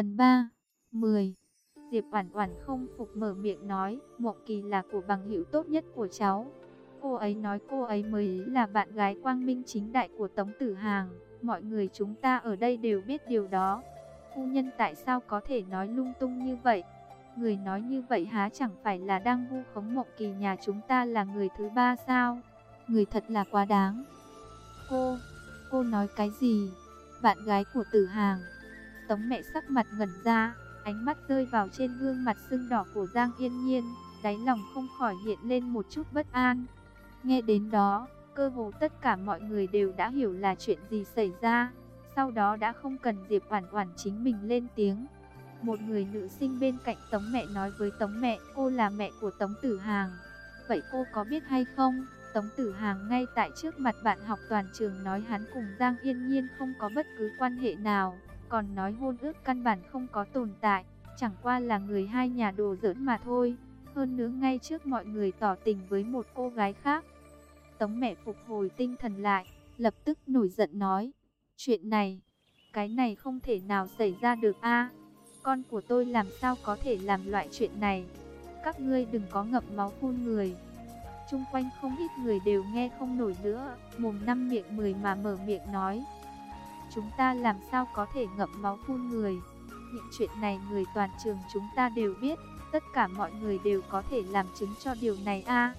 Phần 3 10 Diệp Oản Oản không phục mở miệng nói, Mộc Kỳ là của bằng hữu tốt nhất của cháu. Cô ấy nói cô ấy mới là bạn gái quang minh chính đại của Tống Tử Hàng, mọi người chúng ta ở đây đều biết điều đó. Phu nhân tại sao có thể nói lung tung như vậy? Người nói như vậy há chẳng phải là đang vu khống Mộc Kỳ nhà chúng ta là người thứ ba sao? Người thật là quá đáng. Cô, cô nói cái gì? Bạn gái của Tử Hàng. Tống mẹ sắc mặt ngẩn ra, ánh mắt rơi vào trên gương mặt sưng đỏ của Giang Yên Nhiên, đáy lòng không khỏi hiện lên một chút bất an. Nghe đến đó, cơ hồ tất cả mọi người đều đã hiểu là chuyện gì xảy ra, sau đó đã không cần Diệp Oản Oản chính mình lên tiếng. Một người nữ sinh bên cạnh Tống mẹ nói với Tống mẹ, cô là mẹ của Tống Tử Hàng. Vậy cô có biết hay không? Tống Tử Hàng ngay tại trước mặt bạn học toàn trường nói hắn cùng Giang Yên Nhiên không có bất cứ quan hệ nào còn nói hôn ước căn bản không có tồn tại, chẳng qua là người hai nhà đồ giỡn mà thôi. Hơn nữa ngay trước mọi người tỏ tình với một cô gái khác. Tống mẹ phục hồi tinh thần lại, lập tức nổi giận nói, chuyện này, cái này không thể nào xảy ra được a Con của tôi làm sao có thể làm loại chuyện này, các ngươi đừng có ngậm máu phun người. Trung quanh không ít người đều nghe không nổi nữa, mồm năm miệng mười mà mở miệng nói, Chúng ta làm sao có thể ngậm máu phun người. Những chuyện này người toàn trường chúng ta đều biết. Tất cả mọi người đều có thể làm chứng cho điều này a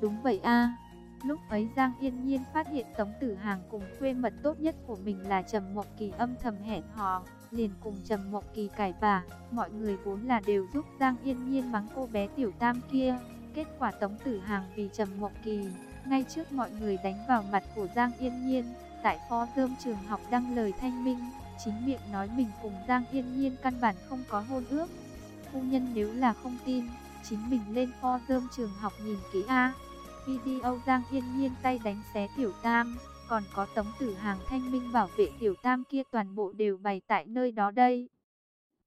Đúng vậy a Lúc ấy Giang Yên Nhiên phát hiện Tống Tử Hàng cùng khuê mật tốt nhất của mình là Trầm Mộng Kỳ âm thầm hẹn hò, liền cùng Trầm Mộng Kỳ cãi vả, mọi người vốn là đều giúp Giang Yên Nhiên mắng cô bé tiểu tam kia. Kết quả Tống Tử Hàng vì Trầm Mộng Kỳ, ngay trước mọi người đánh vào mặt của Giang Yên Nhiên, tại phó dơm trường học đăng lời thanh minh, chính miệng nói mình cùng Giang Yên Nhiên căn bản không có hôn ước. Phu nhân nếu là không tin, chính mình lên pho dơm trường học nhìn kỹ A. Video Giang Yên Nhiên tay đánh xé Tiểu Tam, còn có tống tử hàng thanh minh bảo vệ Tiểu Tam kia toàn bộ đều bày tại nơi đó đây.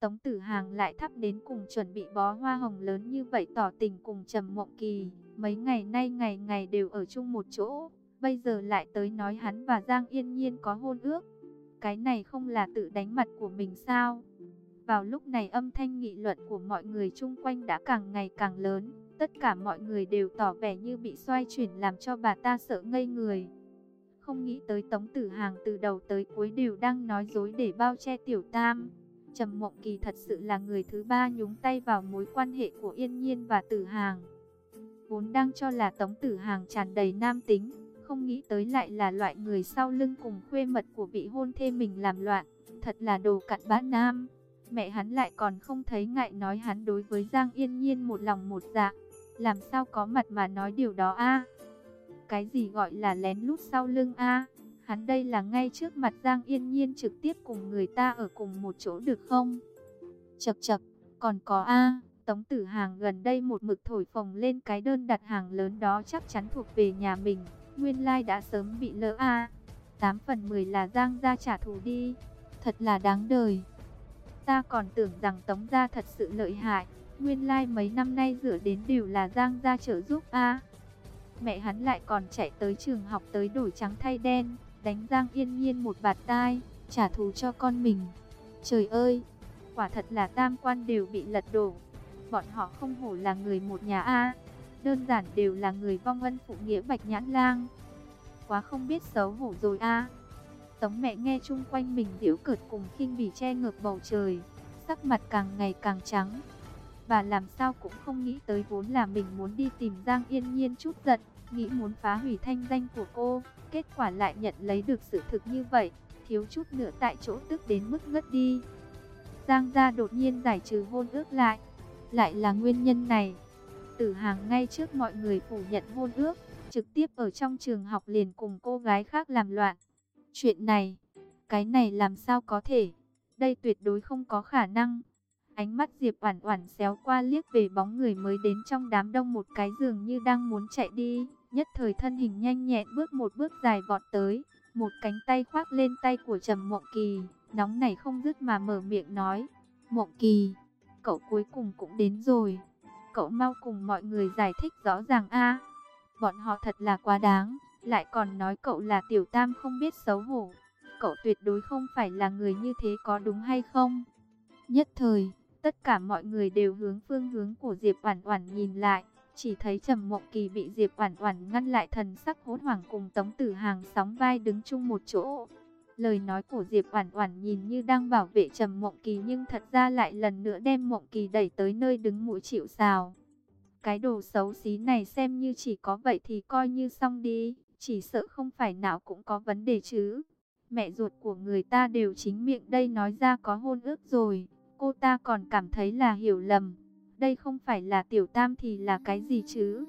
Tống Tử Hàng lại thắp đến cùng chuẩn bị bó hoa hồng lớn như vậy tỏ tình cùng Trầm Mộng Kỳ, mấy ngày nay ngày ngày đều ở chung một chỗ, Bây giờ lại tới nói hắn và Giang Yên Nhiên có hôn ước. Cái này không là tự đánh mặt của mình sao? Vào lúc này âm thanh nghị luận của mọi người chung quanh đã càng ngày càng lớn. Tất cả mọi người đều tỏ vẻ như bị xoay chuyển làm cho bà ta sợ ngây người. Không nghĩ tới Tống Tử Hàng từ đầu tới cuối đều đang nói dối để bao che Tiểu Tam. Trầm Mộng Kỳ thật sự là người thứ ba nhúng tay vào mối quan hệ của Yên Nhiên và Tử Hàng. Vốn đang cho là Tống Tử Hàng tràn đầy nam tính, không nghĩ tới lại là loại người sau lưng cùng khuê mật của vị hôn thê mình làm loạn, thật là đồ cặn bã nam. Mẹ hắn lại còn không thấy ngại nói hắn đối với Giang Yên Nhiên một lòng một dạ, làm sao có mặt mà nói điều đó a? Cái gì gọi là lén lút sau lưng a? Hắn đây là ngay trước mặt Giang Yên Nhiên trực tiếp cùng người ta ở cùng một chỗ được không? Chậc chậc, còn có a, Tống Tử Hàng gần đây một mực thổi phồng lên cái đơn đặt hàng lớn đó chắc chắn thuộc về nhà mình nguyên lai đã sớm bị lỡ a. À. 8 phần 10 là Giang gia trả thù đi, thật là đáng đời. Ta còn tưởng rằng Tống gia thật sự lợi hại, nguyên lai mấy năm nay rửa đến đều là Giang gia trợ giúp a. Mẹ hắn lại còn chạy tới trường học tới đổi trắng thay đen, đánh Giang Yên Nhiên một bạt tai, trả thù cho con mình. Trời ơi, quả thật là tam quan đều bị lật đổ. Bọn họ không hổ là người một nhà a đơn giản đều là người vong ân phụ nghĩa bạch nhãn lang. Quá không biết xấu hổ rồi a. Tống mẹ nghe chung quanh mình tiểu cợt cùng khinh bỉ che ngược bầu trời, sắc mặt càng ngày càng trắng. Bà làm sao cũng không nghĩ tới vốn là mình muốn đi tìm Giang Yên Nhiên chút giận, nghĩ muốn phá hủy thanh danh của cô, kết quả lại nhận lấy được sự thực như vậy, thiếu chút nữa tại chỗ tức đến mức ngất đi. Giang gia đột nhiên giải trừ hôn ước lại, lại là nguyên nhân này. Tử Hàng ngay trước mọi người phủ nhận hôn ước, trực tiếp ở trong trường học liền cùng cô gái khác làm loạn. Chuyện này, cái này làm sao có thể? Đây tuyệt đối không có khả năng. Ánh mắt Diệp Oản Oản xéo qua liếc về bóng người mới đến trong đám đông một cái giường như đang muốn chạy đi, nhất thời thân hình nhanh nhẹn bước một bước dài vọt tới, một cánh tay khoác lên tay của Trầm Mộng Kỳ, nóng nảy không dứt mà mở miệng nói: "Mộng Kỳ, cậu cuối cùng cũng đến rồi." Cậu mau cùng mọi người giải thích rõ ràng a. Bọn họ thật là quá đáng, lại còn nói cậu là tiểu tam không biết xấu hổ. Cậu tuyệt đối không phải là người như thế có đúng hay không? Nhất thời, tất cả mọi người đều hướng phương hướng của Diệp Oản Oản nhìn lại, chỉ thấy Trầm Mộng Kỳ bị Diệp Oản Oản ngăn lại thần sắc hốt hoảng cùng Tống Tử Hàng sóng vai đứng chung một chỗ. Lời nói của Diệp Oản Oản nhìn như đang bảo vệ Trầm Mộng Kỳ nhưng thật ra lại lần nữa đem Mộng Kỳ đẩy tới nơi đứng mũi chịu sào. Cái đồ xấu xí này xem như chỉ có vậy thì coi như xong đi, chỉ sợ không phải não cũng có vấn đề chứ. Mẹ ruột của người ta đều chính miệng đây nói ra có hôn ước rồi, cô ta còn cảm thấy là hiểu lầm. Đây không phải là tiểu tam thì là cái gì chứ?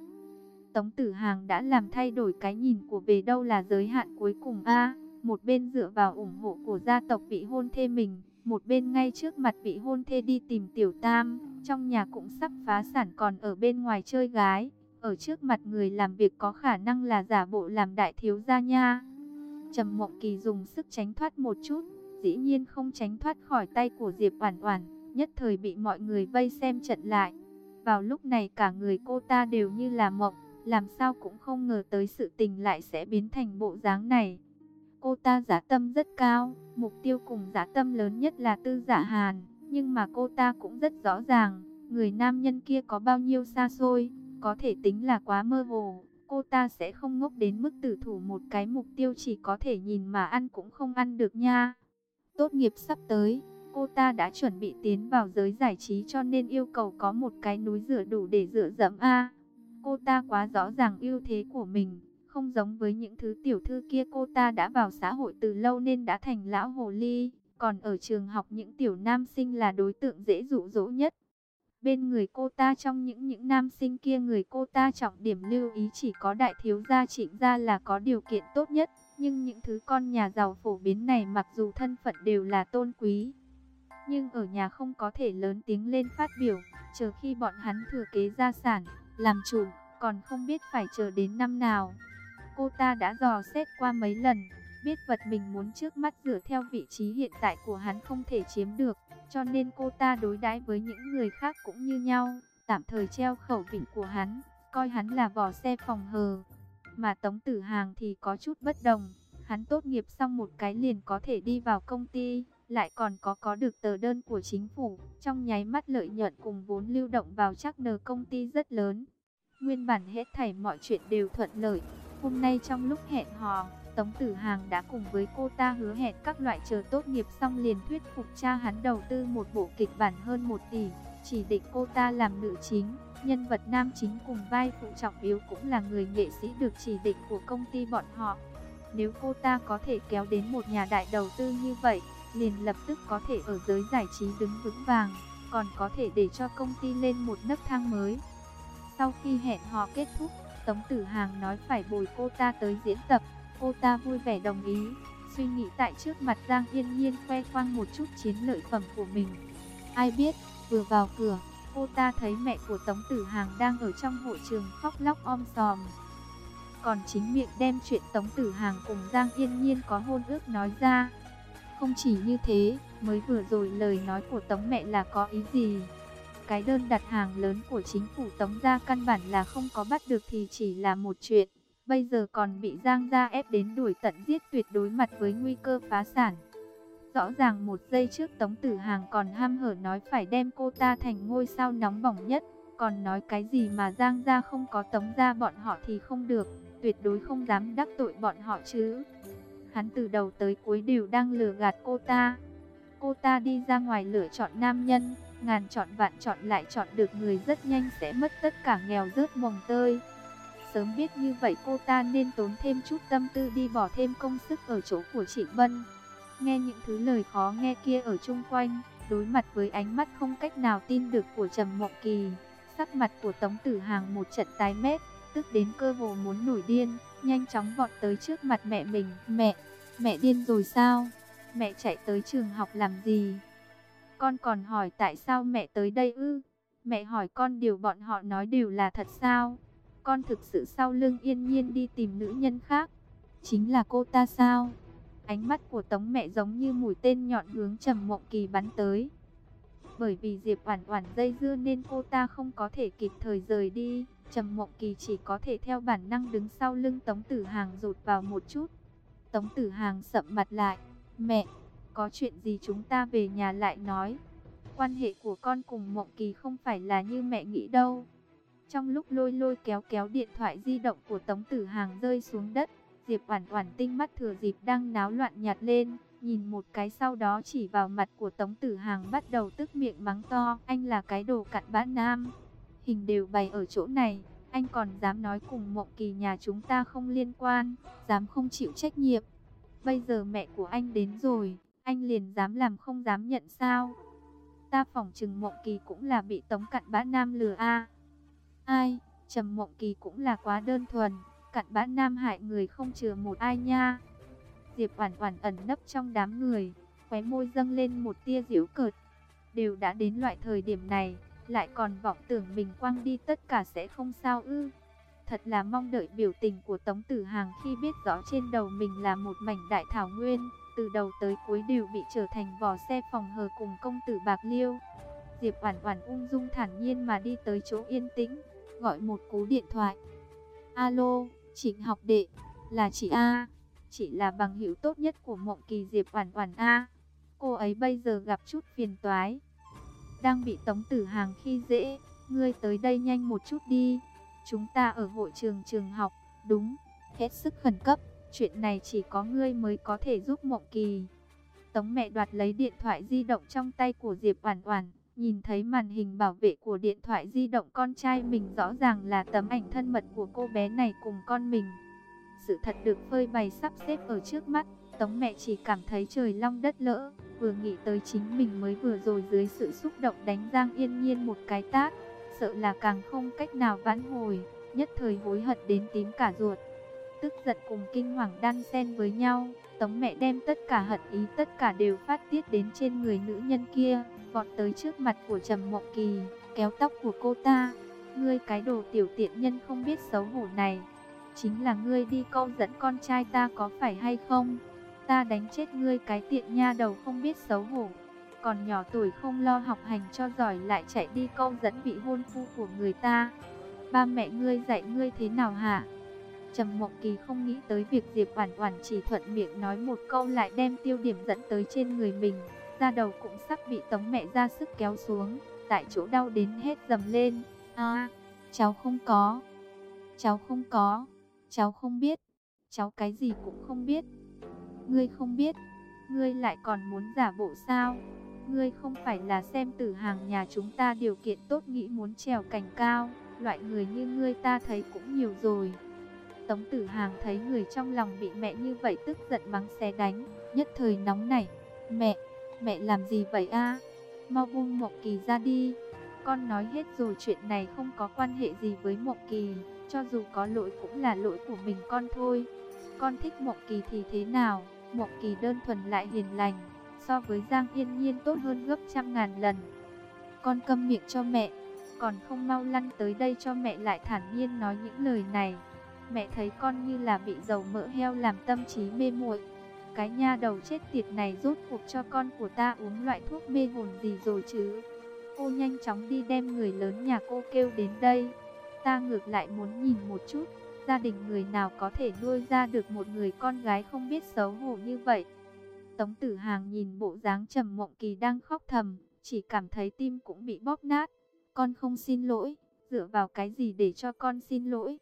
Tống Tử Hàng đã làm thay đổi cái nhìn của về đâu là giới hạn cuối cùng a một bên dựa vào ủng hộ của gia tộc vị hôn thê mình, một bên ngay trước mặt vị hôn thê đi tìm tiểu tam, trong nhà cũng sắp phá sản còn ở bên ngoài chơi gái, ở trước mặt người làm việc có khả năng là giả bộ làm đại thiếu gia nha. Trầm Mộng Kỳ dùng sức tránh thoát một chút, dĩ nhiên không tránh thoát khỏi tay của Diệp Oản Oản, nhất thời bị mọi người vây xem trận lại. Vào lúc này cả người cô ta đều như là mộng, làm sao cũng không ngờ tới sự tình lại sẽ biến thành bộ dáng này. Cô ta giả tâm rất cao, mục tiêu cùng giả tâm lớn nhất là tư giả hàn. Nhưng mà cô ta cũng rất rõ ràng, người nam nhân kia có bao nhiêu xa xôi, có thể tính là quá mơ hồ. Cô ta sẽ không ngốc đến mức tử thủ một cái mục tiêu chỉ có thể nhìn mà ăn cũng không ăn được nha. Tốt nghiệp sắp tới, cô ta đã chuẩn bị tiến vào giới giải trí cho nên yêu cầu có một cái núi rửa đủ để rửa dẫm A. Cô ta quá rõ ràng ưu thế của mình không giống với những thứ tiểu thư kia cô ta đã vào xã hội từ lâu nên đã thành lão hồ ly. Còn ở trường học những tiểu nam sinh là đối tượng dễ dụ dỗ nhất. Bên người cô ta trong những những nam sinh kia người cô ta trọng điểm lưu ý chỉ có đại thiếu gia trịnh gia là có điều kiện tốt nhất. Nhưng những thứ con nhà giàu phổ biến này mặc dù thân phận đều là tôn quý. Nhưng ở nhà không có thể lớn tiếng lên phát biểu, chờ khi bọn hắn thừa kế gia sản, làm chủ, còn không biết phải chờ đến năm nào. Cô ta đã dò xét qua mấy lần, biết vật mình muốn trước mắt dựa theo vị trí hiện tại của hắn không thể chiếm được, cho nên cô ta đối đãi với những người khác cũng như nhau, tạm thời treo khẩu vị của hắn, coi hắn là vỏ xe phòng hờ. Mà Tống Tử Hàng thì có chút bất đồng, hắn tốt nghiệp xong một cái liền có thể đi vào công ty, lại còn có có được tờ đơn của chính phủ, trong nháy mắt lợi nhuận cùng vốn lưu động vào chắc nờ công ty rất lớn. Nguyên bản hết thảy mọi chuyện đều thuận lợi, Hôm nay trong lúc hẹn hò, Tống Tử Hàng đã cùng với cô ta hứa hẹn các loại chờ tốt nghiệp xong liền thuyết phục cha hắn đầu tư một bộ kịch bản hơn 1 tỷ, chỉ định cô ta làm nữ chính, nhân vật nam chính cùng vai phụ trọng yếu cũng là người nghệ sĩ được chỉ định của công ty bọn họ. Nếu cô ta có thể kéo đến một nhà đại đầu tư như vậy, liền lập tức có thể ở giới giải trí đứng vững vàng, còn có thể để cho công ty lên một nấc thang mới. Sau khi hẹn hò kết thúc, Tống Tử Hàng nói phải bồi cô ta tới diễn tập, cô ta vui vẻ đồng ý, suy nghĩ tại trước mặt Giang Yên Nhiên khoe khoang một chút chiến lợi phẩm của mình. Ai biết, vừa vào cửa, cô ta thấy mẹ của Tống Tử Hàng đang ở trong hội trường khóc lóc om sòm. Còn chính miệng đem chuyện Tống Tử Hàng cùng Giang Yên Nhiên có hôn ước nói ra. Không chỉ như thế, mới vừa rồi lời nói của Tống mẹ là có ý gì? Cái đơn đặt hàng lớn của chính phủ Tống Gia căn bản là không có bắt được thì chỉ là một chuyện. Bây giờ còn bị Giang Gia ép đến đuổi tận giết tuyệt đối mặt với nguy cơ phá sản. Rõ ràng một giây trước Tống Tử Hàng còn ham hở nói phải đem cô ta thành ngôi sao nóng bỏng nhất. Còn nói cái gì mà Giang Gia không có Tống Gia bọn họ thì không được. Tuyệt đối không dám đắc tội bọn họ chứ. Hắn từ đầu tới cuối đều đang lừa gạt cô ta. Cô ta đi ra ngoài lựa chọn nam nhân ngàn chọn vạn chọn lại chọn được người rất nhanh sẽ mất tất cả nghèo rớt mồng tơi. Sớm biết như vậy cô ta nên tốn thêm chút tâm tư đi bỏ thêm công sức ở chỗ của chị Vân. Nghe những thứ lời khó nghe kia ở chung quanh, đối mặt với ánh mắt không cách nào tin được của Trầm Mộng Kỳ, sắc mặt của Tống Tử Hàng một trận tái mét, tức đến cơ hồ muốn nổi điên, nhanh chóng vọt tới trước mặt mẹ mình. Mẹ, mẹ điên rồi sao? Mẹ chạy tới trường học làm gì? Con còn hỏi tại sao mẹ tới đây ư? Mẹ hỏi con điều bọn họ nói đều là thật sao? Con thực sự sau lưng yên nhiên đi tìm nữ nhân khác. Chính là cô ta sao? Ánh mắt của tống mẹ giống như mũi tên nhọn hướng trầm mộng kỳ bắn tới. Bởi vì Diệp Oản Oản dây dưa nên cô ta không có thể kịp thời rời đi, Trầm Mộng Kỳ chỉ có thể theo bản năng đứng sau lưng Tống Tử Hàng rụt vào một chút. Tống Tử Hàng sậm mặt lại, "Mẹ, có chuyện gì chúng ta về nhà lại nói. quan hệ của con cùng Mộng Kỳ không phải là như mẹ nghĩ đâu. Trong lúc lôi lôi kéo kéo điện thoại di động của Tống Tử Hàng rơi xuống đất, Diệp Oản Oản tinh mắt thừa dịp đang náo loạn nhặt lên, nhìn một cái sau đó chỉ vào mặt của Tống Tử Hàng bắt đầu tức miệng mắng to, anh là cái đồ cặn bã nam. Hình đều bày ở chỗ này, anh còn dám nói cùng Mộng Kỳ nhà chúng ta không liên quan, dám không chịu trách nhiệm. Bây giờ mẹ của anh đến rồi, anh liền dám làm không dám nhận sao? Ta phỏng chừng Mộng Kỳ cũng là bị Tống Cặn Bã Nam lừa a. Ai, Trầm Mộng Kỳ cũng là quá đơn thuần, Cặn Bã Nam hại người không chừa một ai nha. Diệp Oản Oản ẩn nấp trong đám người, khóe môi dâng lên một tia giễu cợt. Đều đã đến loại thời điểm này, lại còn vọng tưởng mình quăng đi tất cả sẽ không sao ư. Thật là mong đợi biểu tình của Tống Tử Hàng khi biết rõ trên đầu mình là một mảnh đại thảo nguyên, từ đầu tới cuối đều bị trở thành vỏ xe phòng hờ cùng công tử Bạc Liêu. Diệp Oản Oản ung dung thản nhiên mà đi tới chỗ yên tĩnh, gọi một cú điện thoại. "Alo, Trịnh học đệ, là chị A." Chị là bằng hữu tốt nhất của Mộng Kỳ Diệp Oản Oản A. Cô ấy bây giờ gặp chút phiền toái, đang bị Tống Tử Hàng khi dễ, ngươi tới đây nhanh một chút đi. Chúng ta ở hội trường trường học, đúng, hết sức khẩn cấp, chuyện này chỉ có ngươi mới có thể giúp Mộng Kỳ. Tống mẹ đoạt lấy điện thoại di động trong tay của Diệp Oản Oản, nhìn thấy màn hình bảo vệ của điện thoại di động con trai mình rõ ràng là tấm ảnh thân mật của cô bé này cùng con mình. Sự thật được phơi bày sắp xếp ở trước mắt, Tống mẹ chỉ cảm thấy trời long đất lỡ, vừa nghĩ tới chính mình mới vừa rồi dưới sự xúc động đánh Giang Yên Nhiên một cái tát, sợ là càng không cách nào vãn hồi, nhất thời hối hận đến tím cả ruột. Tức giận cùng kinh hoàng đan xen với nhau, Tống mẹ đem tất cả hận ý tất cả đều phát tiết đến trên người nữ nhân kia, vọt tới trước mặt của Trầm Mộng Kỳ, kéo tóc của cô ta. Ngươi cái đồ tiểu tiện nhân không biết xấu hổ này, chính là ngươi đi câu dẫn con trai ta có phải hay không? ta đánh chết ngươi cái tiện nha đầu không biết xấu hổ. Còn nhỏ tuổi không lo học hành cho giỏi lại chạy đi câu dẫn vị hôn phu của người ta. Ba mẹ ngươi dạy ngươi thế nào hả? Trầm Mộng Kỳ không nghĩ tới việc Diệp Oản Oản chỉ thuận miệng nói một câu lại đem tiêu điểm dẫn tới trên người mình, da đầu cũng sắp bị Tống mẹ ra sức kéo xuống, tại chỗ đau đến hết dầm lên. "A, cháu không có. Cháu không có. Cháu không biết. Cháu cái gì cũng không biết." Ngươi không biết, ngươi lại còn muốn giả bộ sao? Ngươi không phải là xem tử hàng nhà chúng ta điều kiện tốt nghĩ muốn trèo cành cao, loại người như ngươi ta thấy cũng nhiều rồi. Tống tử hàng thấy người trong lòng bị mẹ như vậy tức giận mắng xé đánh, nhất thời nóng nảy. Mẹ, mẹ làm gì vậy a? Mau buông Mộng Kỳ ra đi. Con nói hết rồi chuyện này không có quan hệ gì với Mộng Kỳ, cho dù có lỗi cũng là lỗi của mình con thôi. Con thích Mộng Kỳ thì thế nào? Mộng Kỳ đơn thuần lại hiền lành, so với Giang Yên Nhiên tốt hơn gấp trăm ngàn lần. Con câm miệng cho mẹ, còn không mau lăn tới đây cho mẹ lại thản nhiên nói những lời này. Mẹ thấy con như là bị dầu mỡ heo làm tâm trí mê muội. Cái nha đầu chết tiệt này rốt cuộc cho con của ta uống loại thuốc mê hồn gì rồi chứ. Cô nhanh chóng đi đem người lớn nhà cô kêu đến đây. Ta ngược lại muốn nhìn một chút gia đình người nào có thể nuôi ra được một người con gái không biết xấu hổ như vậy. Tống tử hàng nhìn bộ dáng trầm mộng kỳ đang khóc thầm, chỉ cảm thấy tim cũng bị bóp nát. Con không xin lỗi, dựa vào cái gì để cho con xin lỗi?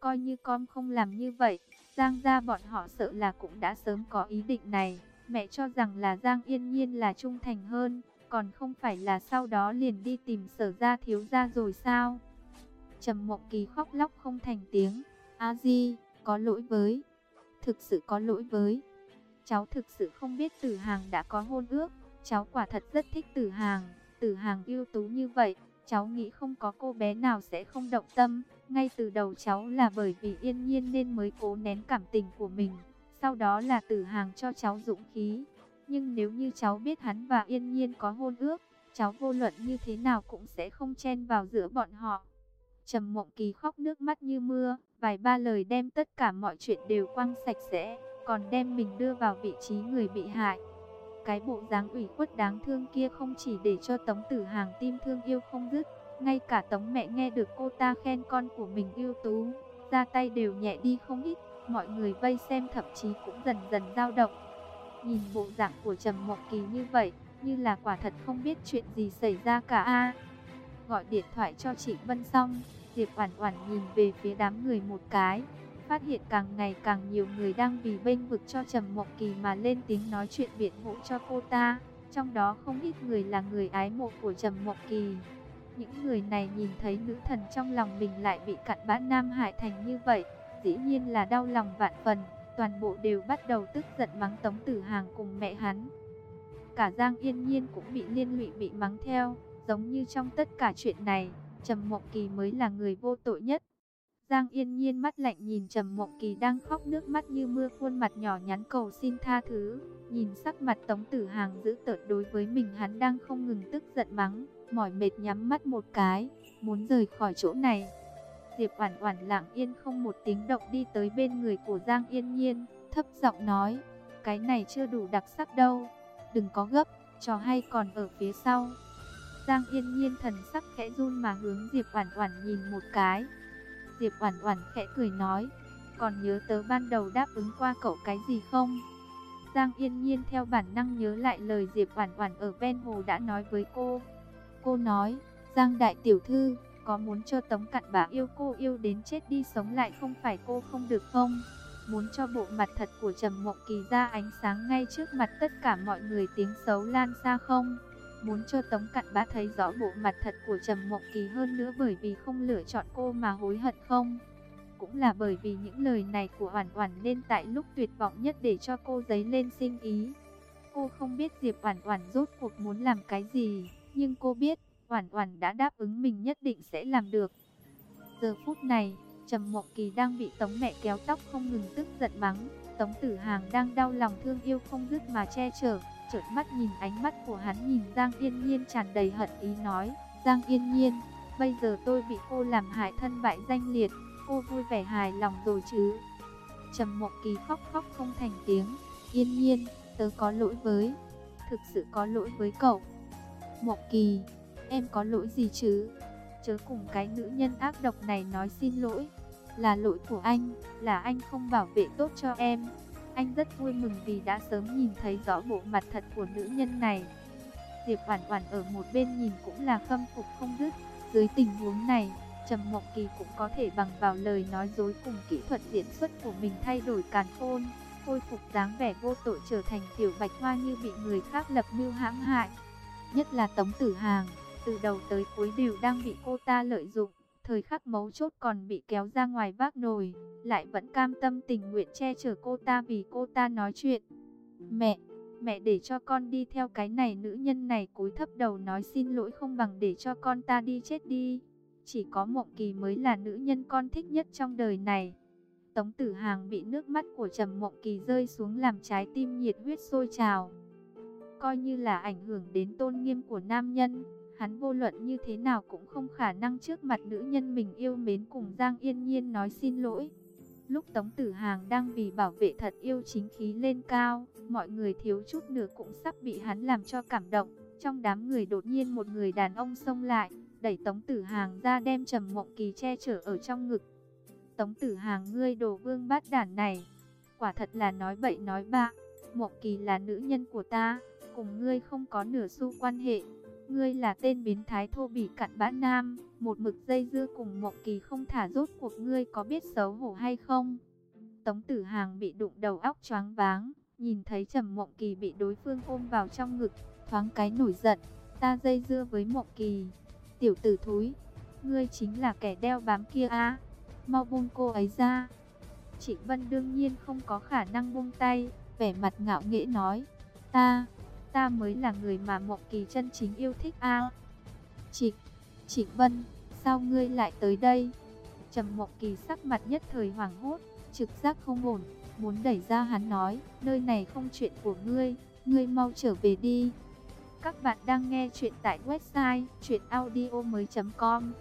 Coi như con không làm như vậy, Giang gia bọn họ sợ là cũng đã sớm có ý định này. Mẹ cho rằng là Giang yên nhiên là trung thành hơn, còn không phải là sau đó liền đi tìm sở gia thiếu gia rồi sao? Trầm mộng kỳ khóc lóc không thành tiếng, A Di, có lỗi với. Thực sự có lỗi với. Cháu thực sự không biết Tử Hàng đã có hôn ước. Cháu quả thật rất thích Tử Hàng. Tử Hàng ưu tú như vậy. Cháu nghĩ không có cô bé nào sẽ không động tâm. Ngay từ đầu cháu là bởi vì yên nhiên nên mới cố nén cảm tình của mình. Sau đó là Tử Hàng cho cháu dũng khí. Nhưng nếu như cháu biết hắn và yên nhiên có hôn ước, cháu vô luận như thế nào cũng sẽ không chen vào giữa bọn họ. Trầm Mộng Kỳ khóc nước mắt như mưa, vài ba lời đem tất cả mọi chuyện đều quăng sạch sẽ, còn đem mình đưa vào vị trí người bị hại. Cái bộ dáng ủy khuất đáng thương kia không chỉ để cho Tống Tử Hàng tim thương yêu không dứt, ngay cả Tống mẹ nghe được cô ta khen con của mình ưu tú, ra tay đều nhẹ đi không ít, mọi người vây xem thậm chí cũng dần dần dao động. Nhìn bộ dạng của Trầm Mộng Kỳ như vậy, như là quả thật không biết chuyện gì xảy ra cả a. Gọi điện thoại cho chị Vân xong, Diệp Oản Oản nhìn về phía đám người một cái, phát hiện càng ngày càng nhiều người đang vì bênh vực cho Trầm Mộng Kỳ mà lên tiếng nói chuyện biện hộ cho cô ta, trong đó không ít người là người ái mộ của Trầm Mộng Kỳ. Những người này nhìn thấy nữ thần trong lòng mình lại bị cặn bã Nam Hải thành như vậy, dĩ nhiên là đau lòng vạn phần, toàn bộ đều bắt đầu tức giận mắng Tống Tử Hàng cùng mẹ hắn. Cả Giang Yên Nhiên cũng bị liên lụy bị mắng theo, giống như trong tất cả chuyện này, Trầm Mộng Kỳ mới là người vô tội nhất. Giang Yên Nhiên mắt lạnh nhìn Trầm Mộng Kỳ đang khóc nước mắt như mưa khuôn mặt nhỏ nhắn cầu xin tha thứ, nhìn sắc mặt Tống Tử Hàng giữ tợn đối với mình hắn đang không ngừng tức giận mắng, mỏi mệt nhắm mắt một cái, muốn rời khỏi chỗ này. Diệp Oản Oản lặng yên không một tiếng động đi tới bên người của Giang Yên Nhiên, thấp giọng nói: "Cái này chưa đủ đặc sắc đâu, đừng có gấp, trò hay còn ở phía sau." Giang Yên Nhiên thần sắc khẽ run mà hướng Diệp Oản Oản nhìn một cái. Diệp Oản Oản khẽ cười nói: "Còn nhớ tớ ban đầu đáp ứng qua cậu cái gì không?" Giang Yên Nhiên theo bản năng nhớ lại lời Diệp Oản Oản ở ven hồ đã nói với cô. Cô nói: "Giang đại tiểu thư, có muốn cho Tống Cặn Bã yêu cô yêu đến chết đi sống lại không phải cô không được không? Muốn cho bộ mặt thật của Trầm Mộng Kỳ ra ánh sáng ngay trước mặt tất cả mọi người tiếng xấu lan xa không?" Muốn cho Tống Cặn Bã thấy rõ bộ mặt thật của Trầm Mộng Kỳ hơn nữa bởi vì không lựa chọn cô mà hối hận không? Cũng là bởi vì những lời này của Hoàn Hoàn nên tại lúc tuyệt vọng nhất để cho cô giấy lên sinh ý. Cô không biết Diệp Hoàn Hoàn rốt cuộc muốn làm cái gì, nhưng cô biết Hoàn Hoàn đã đáp ứng mình nhất định sẽ làm được. Giờ phút này, Trầm Mộng Kỳ đang bị Tống mẹ kéo tóc không ngừng tức giận mắng, Tống Tử Hàng đang đau lòng thương yêu không dứt mà che chở, trợn mắt nhìn ánh mắt của hắn nhìn Giang Yên Nhiên tràn đầy hận ý nói, Giang Yên Nhiên, bây giờ tôi bị cô làm hại thân bại danh liệt, cô vui vẻ hài lòng rồi chứ. Trầm Mộng Kỳ khóc khóc không thành tiếng, Yên Nhiên, tớ có lỗi với, thực sự có lỗi với cậu. Mộng Kỳ, em có lỗi gì chứ? Chớ cùng cái nữ nhân ác độc này nói xin lỗi, là lỗi của anh, là anh không bảo vệ tốt cho em. Anh rất vui mừng vì đã sớm nhìn thấy rõ bộ mặt thật của nữ nhân này. Diệp Oản Oản ở một bên nhìn cũng là khâm phục không dứt. Dưới tình huống này, Trầm Mộng Kỳ cũng có thể bằng vào lời nói dối cùng kỹ thuật diễn xuất của mình thay đổi càn khôn, khôi phục dáng vẻ vô tội trở thành tiểu bạch hoa như bị người khác lập mưu hãm hại. Nhất là Tống Tử Hàng, từ đầu tới cuối đều đang bị cô ta lợi dụng thời khắc mấu chốt còn bị kéo ra ngoài vác nồi, lại vẫn cam tâm tình nguyện che chở cô ta vì cô ta nói chuyện. Mẹ, mẹ để cho con đi theo cái này nữ nhân này cúi thấp đầu nói xin lỗi không bằng để cho con ta đi chết đi. Chỉ có Mộng Kỳ mới là nữ nhân con thích nhất trong đời này. Tống Tử Hàng bị nước mắt của Trầm Mộng Kỳ rơi xuống làm trái tim nhiệt huyết sôi trào. Coi như là ảnh hưởng đến tôn nghiêm của nam nhân, Hắn vô luận như thế nào cũng không khả năng trước mặt nữ nhân mình yêu mến cùng Giang Yên Nhiên nói xin lỗi. Lúc Tống Tử Hàng đang vì bảo vệ thật yêu chính khí lên cao, mọi người thiếu chút nữa cũng sắp bị hắn làm cho cảm động. Trong đám người đột nhiên một người đàn ông xông lại, đẩy Tống Tử Hàng ra đem Trầm Mộng Kỳ che chở ở trong ngực. Tống Tử Hàng ngươi đồ vương bát đản này, quả thật là nói bậy nói bạ. Mộng Kỳ là nữ nhân của ta, cùng ngươi không có nửa xu quan hệ. Ngươi là tên biến thái thô bỉ cặn bã nam, một mực dây dưa cùng Mộng Kỳ không thả rốt cuộc ngươi có biết xấu hổ hay không? Tống Tử Hàng bị đụng đầu óc choáng váng, nhìn thấy Trầm Mộng Kỳ bị đối phương ôm vào trong ngực, thoáng cái nổi giận, ta dây dưa với Mộng Kỳ. Tiểu tử thúi, ngươi chính là kẻ đeo bám kia a, mau buông cô ấy ra. Trịnh Vân đương nhiên không có khả năng buông tay, vẻ mặt ngạo nghễ nói, ta ta mới là người mà Mộng Kỳ chân chính yêu thích a. À, Trịnh, Trịnh Vân, sao ngươi lại tới đây? Trầm Mộng Kỳ sắc mặt nhất thời hoảng hốt, trực giác không ổn, muốn đẩy ra hắn nói, nơi này không chuyện của ngươi, ngươi mau trở về đi. Các bạn đang nghe chuyện tại website chuyenaudio.com